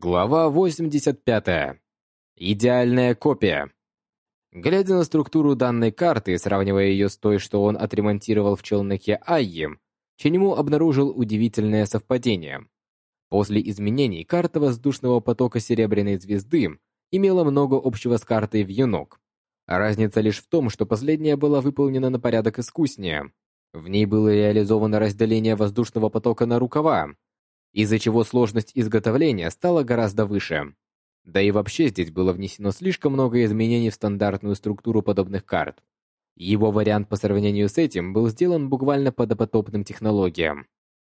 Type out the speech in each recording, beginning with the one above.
Глава 85. Идеальная копия. Глядя на структуру данной карты и сравнивая ее с той, что он отремонтировал в челноке Айи, Ченему обнаружил удивительное совпадение. После изменений карта воздушного потока Серебряной Звезды имела много общего с картой Вьюнок. Разница лишь в том, что последняя была выполнена на порядок искуснее. В ней было реализовано разделение воздушного потока на рукава, из-за чего сложность изготовления стала гораздо выше. Да и вообще здесь было внесено слишком много изменений в стандартную структуру подобных карт. Его вариант по сравнению с этим был сделан буквально по допотопным технологиям.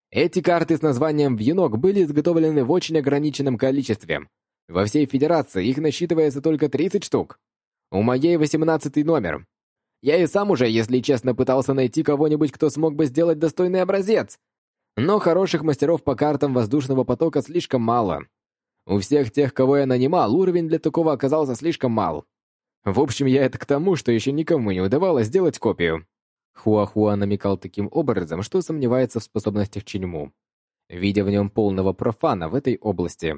Эти карты с названием «Вьюнок» были изготовлены в очень ограниченном количестве. Во всей Федерации их насчитывается только 30 штук. У моей 18 номер. Я и сам уже, если честно, пытался найти кого-нибудь, кто смог бы сделать достойный образец, но хороших мастеров по картам воздушного потока слишком мало. У всех тех, кого я нанимал, уровень для такого оказался слишком мал. В общем, я это к тому, что еще никому не удавалось сделать копию. Хуахуа намекал таким образом, что сомневается в способностях Чиньму, видя в нем полного профана в этой области.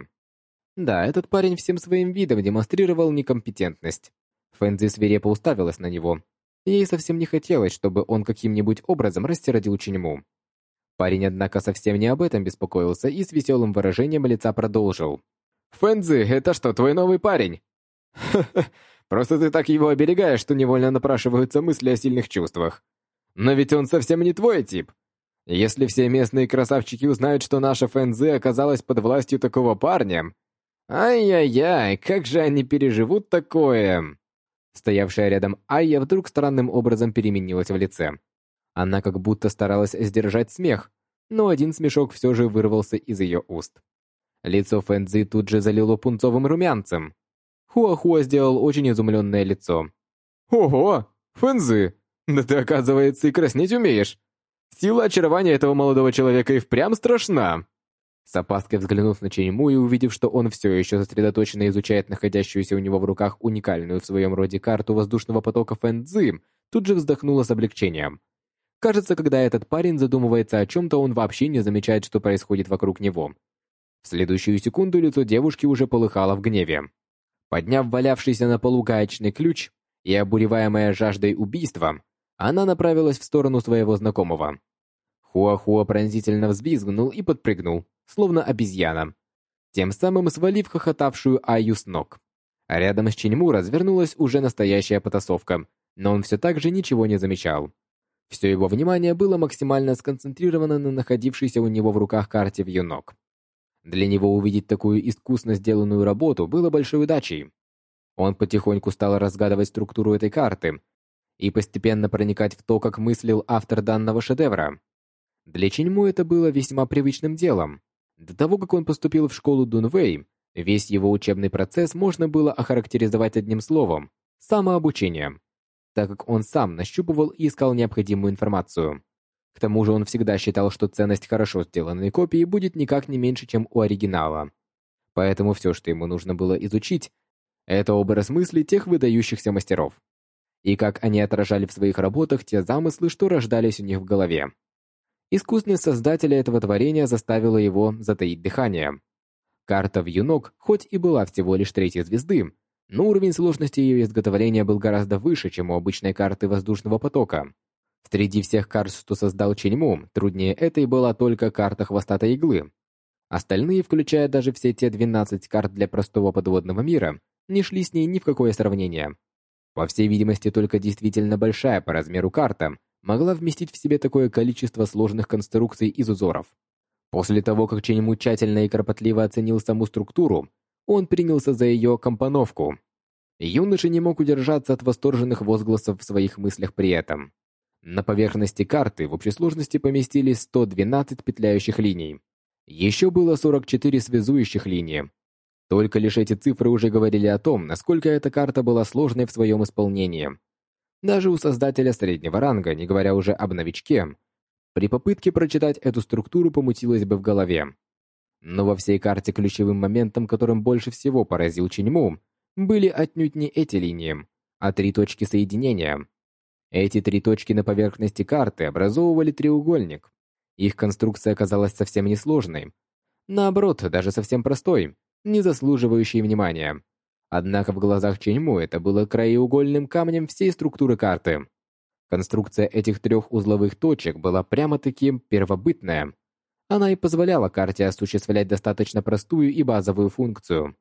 Да, этот парень всем своим видом демонстрировал некомпетентность. Фэнзи свирепо уставилась на него. Ей совсем не хотелось, чтобы он каким-нибудь образом растиродил Чиньму. Парень, однако, совсем не об этом беспокоился и с веселым выражением лица продолжил. «Фэнзи, это что, твой новый парень?» «Ха-ха, просто ты так его оберегаешь, что невольно напрашиваются мысли о сильных чувствах. Но ведь он совсем не твой тип. Если все местные красавчики узнают, что наша Фэнзи оказалась под властью такого парня... Ай-яй-яй, как же они переживут такое!» Стоявшая рядом Айя вдруг странным образом переменилась в лице. Она как будто старалась сдержать смех, но один смешок все же вырвался из ее уст. Лицо Фэнзи тут же залило пунцовым румянцем. Хуахуа сделал очень изумленное лицо. «Ого! Фэнзи! Да ты, оказывается, и краснеть умеешь! Сила очарования этого молодого человека и впрямь страшна!» С опаской взглянув на Ченьму и увидев, что он все еще сосредоточенно изучает находящуюся у него в руках уникальную в своем роде карту воздушного потока Фэнзи, тут же вздохнула с облегчением. Кажется, когда этот парень задумывается о чем-то, он вообще не замечает, что происходит вокруг него. В следующую секунду лицо девушки уже полыхало в гневе. Подняв валявшийся на полу гаечный ключ и обуреваемая жаждой убийства, она направилась в сторону своего знакомого. Хуахуа пронзительно взвизгнул и подпрыгнул, словно обезьяна, тем самым свалив хохотавшую Аю с ног. А рядом с Чиньму развернулась уже настоящая потасовка, но он все так же ничего не замечал. Все его внимание было максимально сконцентрировано на находившейся у него в руках карте вьюнок. Для него увидеть такую искусно сделанную работу было большой удачей. Он потихоньку стал разгадывать структуру этой карты и постепенно проникать в то, как мыслил автор данного шедевра. Для Чиньму это было весьма привычным делом. До того, как он поступил в школу Дунвэй, весь его учебный процесс можно было охарактеризовать одним словом – самообучение так как он сам нащупывал и искал необходимую информацию. К тому же он всегда считал, что ценность хорошо сделанной копии будет никак не меньше, чем у оригинала. Поэтому все, что ему нужно было изучить, это образ мысли тех выдающихся мастеров. И как они отражали в своих работах те замыслы, что рождались у них в голове. Искусность создателя этого творения заставила его затаить дыхание. Карта в Юнок, хоть и была всего лишь третьей звезды, но уровень сложности ее изготовления был гораздо выше, чем у обычной карты воздушного потока. Среди всех карт, что создал Ченьму, труднее этой была только карта хвостатой иглы. Остальные, включая даже все те 12 карт для простого подводного мира, не шли с ней ни в какое сравнение. По всей видимости, только действительно большая по размеру карта могла вместить в себе такое количество сложных конструкций из узоров. После того, как Ченьму тщательно и кропотливо оценил саму структуру, он принялся за ее компоновку. Юноша не мог удержаться от восторженных возгласов в своих мыслях при этом. На поверхности карты в общей сложности поместились 112 петляющих линий. Еще было 44 связующих линии. Только лишь эти цифры уже говорили о том, насколько эта карта была сложной в своем исполнении. Даже у создателя среднего ранга, не говоря уже об новичке, при попытке прочитать эту структуру помутилось бы в голове. Но во всей карте ключевым моментом, которым больше всего поразил Чиньму, были отнюдь не эти линии, а три точки соединения. Эти три точки на поверхности карты образовывали треугольник. Их конструкция оказалась совсем несложной. Наоборот, даже совсем простой, не заслуживающие внимания. Однако в глазах Ченьму это было краеугольным камнем всей структуры карты. Конструкция этих трех узловых точек была прямо-таки первобытная. Она и позволяла карте осуществлять достаточно простую и базовую функцию.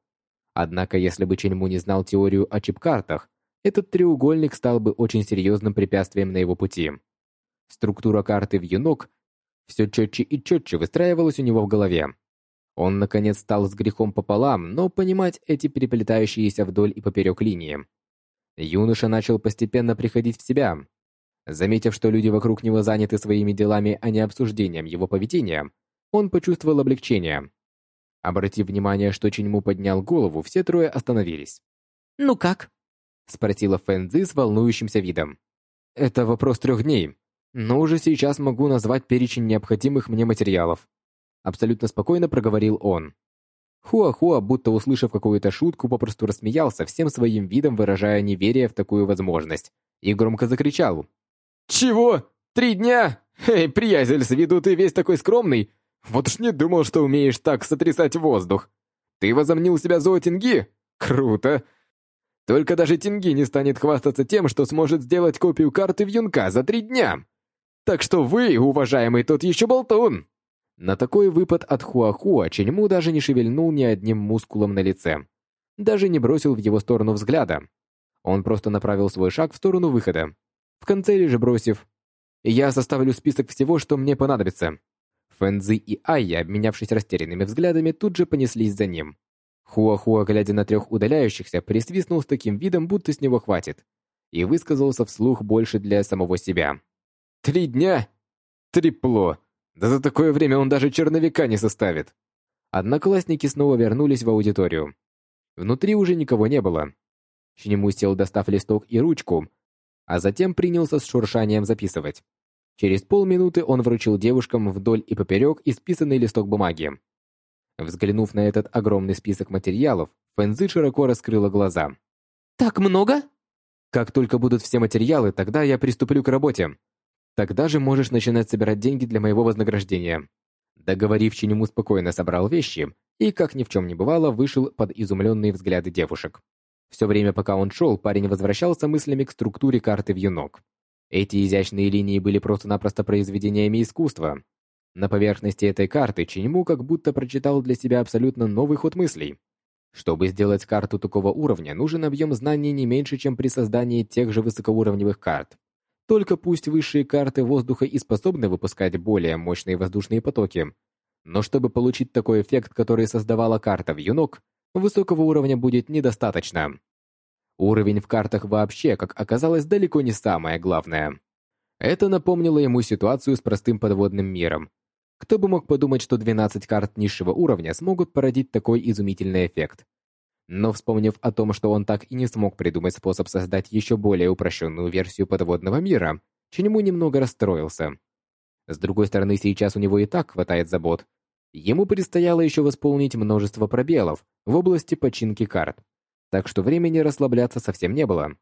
Однако, если бы Ченьму не знал теорию о чип-картах, этот треугольник стал бы очень серьезным препятствием на его пути. Структура карты в Юнок все четче и четче выстраивалась у него в голове. Он, наконец, стал с грехом пополам, но понимать эти переплетающиеся вдоль и поперек линии. Юноша начал постепенно приходить в себя. Заметив, что люди вокруг него заняты своими делами, а не обсуждением его поведения, он почувствовал облегчение. Обратив внимание, что Чиньму поднял голову, все трое остановились. «Ну как?» — спросила Фэнзи с волнующимся видом. «Это вопрос трех дней, но уже сейчас могу назвать перечень необходимых мне материалов абсолютно спокойно проговорил он. Хуа-Хуа, будто услышав какую-то шутку, попросту рассмеялся, всем своим видом выражая неверие в такую возможность, и громко закричал. «Чего? Три дня? Эй, приятель, с виду ты весь такой скромный. Вот уж не думал, что умеешь так сотрясать воздух. Ты возомнил себя зоотинги? Круто! Только даже Тинги не станет хвастаться тем, что сможет сделать копию карты в Юнка за три дня. Так что вы, уважаемый тот еще болтун!» На такой выпад от Хуахуа Ченьму даже не шевельнул ни одним мускулом на лице. Даже не бросил в его сторону взгляда. Он просто направил свой шаг в сторону выхода. В конце же бросив «Я составлю список всего, что мне понадобится». Фэнзи и Айя, обменявшись растерянными взглядами, тут же понеслись за ним. Хуахуа, глядя на трех удаляющихся, присвистнул с таким видом, будто с него хватит, и высказался вслух больше для самого себя. «Три дня? Трипло! Да за такое время он даже черновика не составит. Одноклассники снова вернулись в аудиторию. Внутри уже никого не было. Шинему сел, достав листок и ручку, а затем принялся с шуршанием записывать. Через полминуты он вручил девушкам вдоль и поперек исписанный листок бумаги. Взглянув на этот огромный список материалов, Фэнзы широко раскрыла глаза. «Так много?» «Как только будут все материалы, тогда я приступлю к работе. Тогда же можешь начинать собирать деньги для моего вознаграждения». Договорив, Чинему спокойно собрал вещи и, как ни в чем не бывало, вышел под изумленные взгляды девушек. Все время, пока он шел, парень возвращался мыслями к структуре карты в юнок. Эти изящные линии были просто-напросто произведениями искусства. На поверхности этой карты Чиньму как будто прочитал для себя абсолютно новый ход мыслей. Чтобы сделать карту такого уровня, нужен объем знаний не меньше, чем при создании тех же высокоуровневых карт. Только пусть высшие карты воздуха и способны выпускать более мощные воздушные потоки, но чтобы получить такой эффект, который создавала карта в Юнок, высокого уровня будет недостаточно. Уровень в картах вообще, как оказалось, далеко не самое главное. Это напомнило ему ситуацию с простым подводным миром. Кто бы мог подумать, что 12 карт низшего уровня смогут породить такой изумительный эффект. Но вспомнив о том, что он так и не смог придумать способ создать еще более упрощенную версию подводного мира, Ченему немного расстроился. С другой стороны, сейчас у него и так хватает забот. Ему предстояло еще восполнить множество пробелов в области починки карт, так что времени расслабляться совсем не было.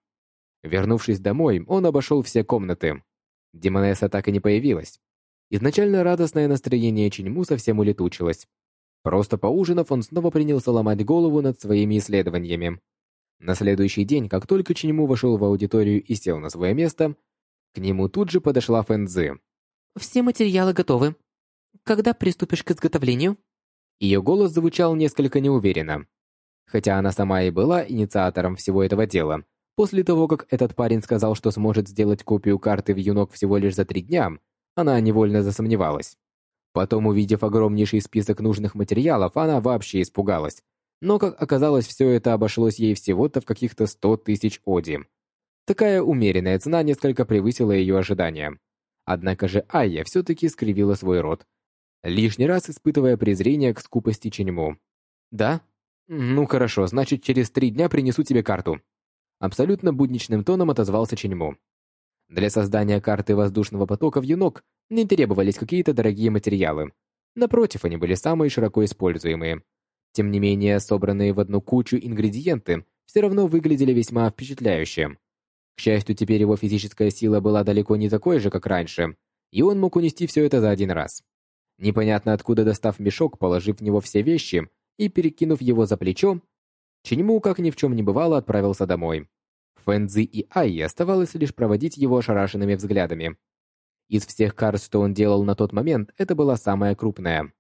Вернувшись домой, он обошел все комнаты. Демонесса так и не появилась. Изначально радостное настроение Чиньму совсем улетучилось. Просто поужинав, он снова принялся ломать голову над своими исследованиями. На следующий день, как только Чиньму вошел в аудиторию и сел на свое место, к нему тут же подошла Фэнзи. «Все материалы готовы. Когда приступишь к изготовлению?» Ее голос звучал несколько неуверенно. Хотя она сама и была инициатором всего этого дела, после того, как этот парень сказал, что сможет сделать копию карты в Юнок всего лишь за три дня, она невольно засомневалась. Потом, увидев огромнейший список нужных материалов, она вообще испугалась. Но, как оказалось, все это обошлось ей всего-то в каких-то 100 тысяч оди. Такая умеренная цена несколько превысила ее ожидания. Однако же Айя все-таки скривила свой рот, лишний раз испытывая презрение к скупости Ченьму. «Да? Ну хорошо, значит, через три дня принесу тебе карту». Абсолютно будничным тоном отозвался Ченьму. Для создания карты воздушного потока в Юнок не требовались какие-то дорогие материалы. Напротив, они были самые широко используемые. Тем не менее, собранные в одну кучу ингредиенты все равно выглядели весьма впечатляюще. К счастью, теперь его физическая сила была далеко не такой же, как раньше, и он мог унести все это за один раз. Непонятно откуда достав мешок, положив в него все вещи, и, перекинув его за плечо, Ченьму, как ни в чем не бывало, отправился домой. Фэнзи и Айи оставалось лишь проводить его ошарашенными взглядами. Из всех карт, что он делал на тот момент, это была самая крупная.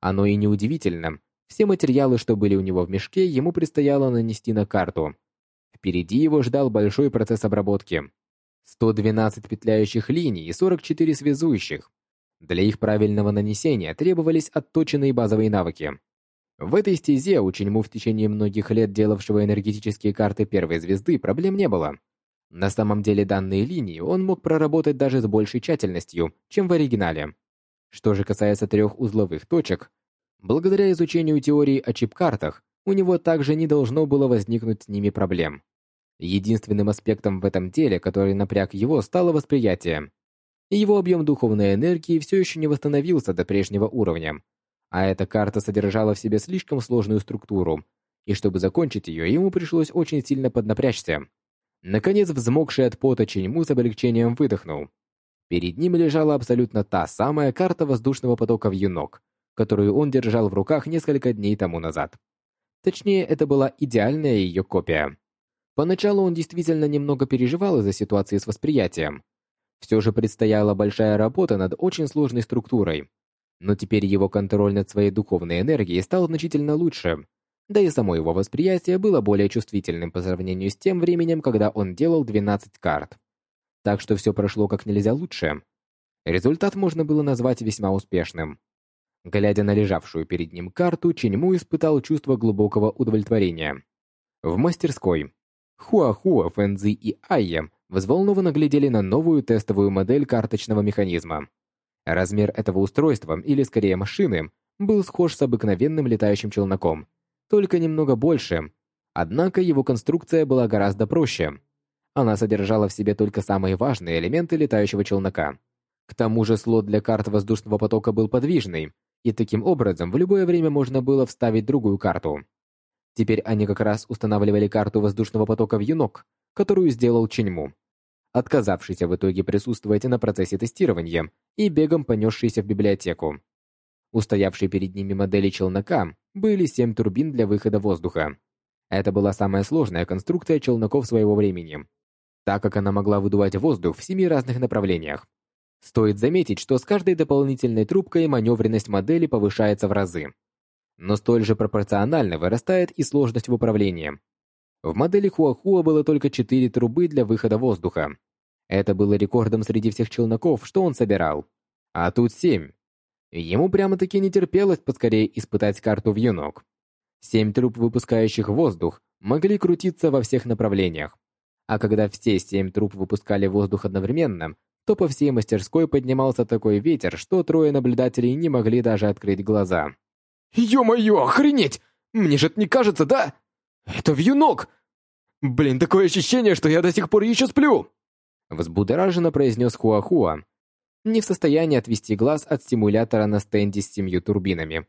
Оно и неудивительно. Все материалы, что были у него в мешке, ему предстояло нанести на карту. Впереди его ждал большой процесс обработки. 112 петляющих линий и 44 связующих. Для их правильного нанесения требовались отточенные базовые навыки. В этой стезе у Ченьму в течение многих лет делавшего энергетические карты первой звезды проблем не было. На самом деле данные линии он мог проработать даже с большей тщательностью, чем в оригинале. Что же касается трех узловых точек, благодаря изучению теории о чип-картах, у него также не должно было возникнуть с ними проблем. Единственным аспектом в этом деле, который напряг его, стало восприятие. Его объем духовной энергии все еще не восстановился до прежнего уровня, а эта карта содержала в себе слишком сложную структуру, и чтобы закончить ее, ему пришлось очень сильно поднапрячься. Наконец, взмокший от пота Ченьму с облегчением выдохнул. Перед ним лежала абсолютно та самая карта воздушного потока в юнок, которую он держал в руках несколько дней тому назад. Точнее, это была идеальная ее копия. Поначалу он действительно немного переживал из-за ситуации с восприятием. Все же предстояла большая работа над очень сложной структурой. Но теперь его контроль над своей духовной энергией стал значительно лучше, да и само его восприятие было более чувствительным по сравнению с тем временем, когда он делал 12 карт. Так что все прошло как нельзя лучше. Результат можно было назвать весьма успешным. Глядя на лежавшую перед ним карту, Ченьму испытал чувство глубокого удовлетворения. В мастерской Хуа-Хуа, Фэнзи и Айя взволнованно глядели на новую тестовую модель карточного механизма. Размер этого устройства, или скорее машины, был схож с обыкновенным летающим челноком, только немного больше. Однако его конструкция была гораздо проще. Она содержала в себе только самые важные элементы летающего челнока. К тому же слот для карт воздушного потока был подвижный, и таким образом в любое время можно было вставить другую карту. Теперь они как раз устанавливали карту воздушного потока в Юнок, которую сделал Ченьму, отказавшийся в итоге присутствовать на процессе тестирования и бегом понесшийся в библиотеку. Устоявшие перед ними модели челнока были семь турбин для выхода воздуха. Это была самая сложная конструкция челноков своего времени, так как она могла выдувать воздух в семи разных направлениях. Стоит заметить, что с каждой дополнительной трубкой маневренность модели повышается в разы. Но столь же пропорционально вырастает и сложность в управлении. В модели Хуахуа было только четыре трубы для выхода воздуха. Это было рекордом среди всех челноков, что он собирал. А тут семь. Ему прямо-таки не терпелось поскорее испытать карту в юнок. Семь труб, выпускающих воздух, могли крутиться во всех направлениях. А когда все семь труб выпускали воздух одновременно, то по всей мастерской поднимался такой ветер, что трое наблюдателей не могли даже открыть глаза. «Ё-моё, охренеть! Мне же это не кажется, да? Это вьюнок! Блин, такое ощущение, что я до сих пор еще сплю!» Взбудораженно произнес Хуахуа, не в состоянии отвести глаз от стимулятора на стенде с семью турбинами,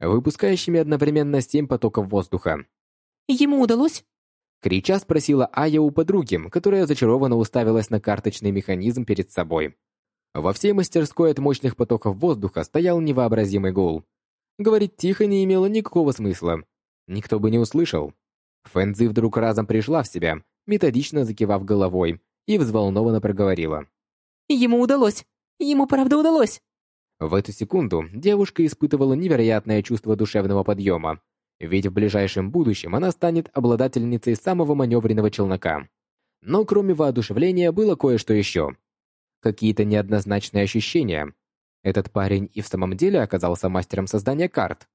выпускающими одновременно семь потоков воздуха. «Ему удалось?» Крича спросила Ая у подруги, которая зачарованно уставилась на карточный механизм перед собой. Во всей мастерской от мощных потоков воздуха стоял невообразимый гул. Говорить тихо не имело никакого смысла. Никто бы не услышал. Фэнзи вдруг разом пришла в себя, методично закивав головой, и взволнованно проговорила. «Ему удалось! Ему правда удалось!» В эту секунду девушка испытывала невероятное чувство душевного подъема, ведь в ближайшем будущем она станет обладательницей самого маневренного челнока. Но кроме воодушевления было кое-что еще. Какие-то неоднозначные ощущения. Этот парень и в самом деле оказался мастером создания карт.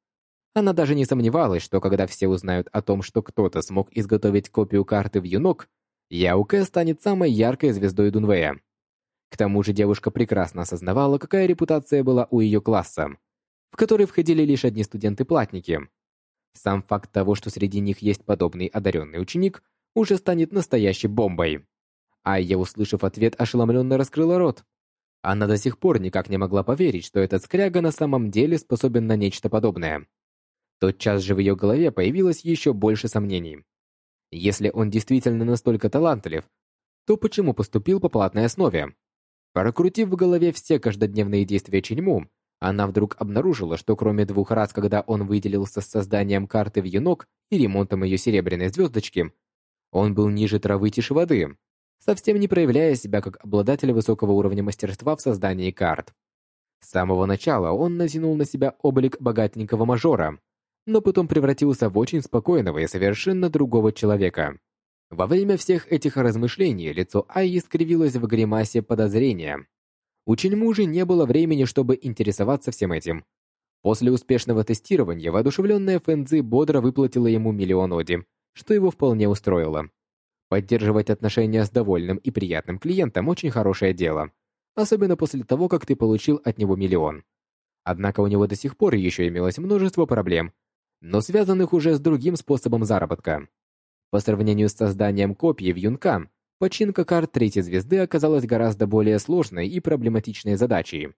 Она даже не сомневалась, что когда все узнают о том, что кто-то смог изготовить копию карты в Юнок, Яуке станет самой яркой звездой Дунвея. К тому же девушка прекрасно осознавала, какая репутация была у ее класса, в который входили лишь одни студенты-платники. Сам факт того, что среди них есть подобный одаренный ученик, уже станет настоящей бомбой. А я, услышав ответ, ошеломленно раскрыла рот. Она до сих пор никак не могла поверить, что этот скряга на самом деле способен на нечто подобное. Тотчас же в ее голове появилось еще больше сомнений. Если он действительно настолько талантлив, то почему поступил по платной основе? Прокрутив в голове все каждодневные действия Чиньму, Она вдруг обнаружила, что кроме двух раз, когда он выделился с созданием карты в Юнок и ремонтом ее серебряной звездочки, он был ниже травы тише воды, совсем не проявляя себя как обладатель высокого уровня мастерства в создании карт. С самого начала он натянул на себя облик богатенького мажора, но потом превратился в очень спокойного и совершенно другого человека. Во время всех этих размышлений лицо Айи скривилось в гримасе подозрения. У Ченьму же не было времени, чтобы интересоваться всем этим. После успешного тестирования воодушевленная Фэнзи бодро выплатила ему миллион оди, что его вполне устроило. Поддерживать отношения с довольным и приятным клиентом очень хорошее дело, особенно после того, как ты получил от него миллион. Однако у него до сих пор еще имелось множество проблем, но связанных уже с другим способом заработка. По сравнению с созданием копий в Юнкан, починка карт третьей звезды оказалась гораздо более сложной и проблематичной задачей.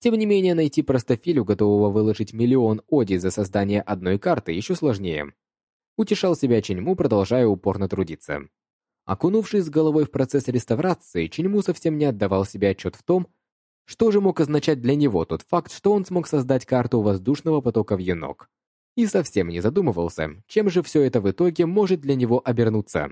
Тем не менее, найти простофилю, готового выложить миллион оди за создание одной карты, еще сложнее. Утешал себя Ченьму, продолжая упорно трудиться. Окунувшись с головой в процесс реставрации, Ченьму совсем не отдавал себе отчет в том, что же мог означать для него тот факт, что он смог создать карту воздушного потока в Енок и совсем не задумывался, чем же все это в итоге может для него обернуться.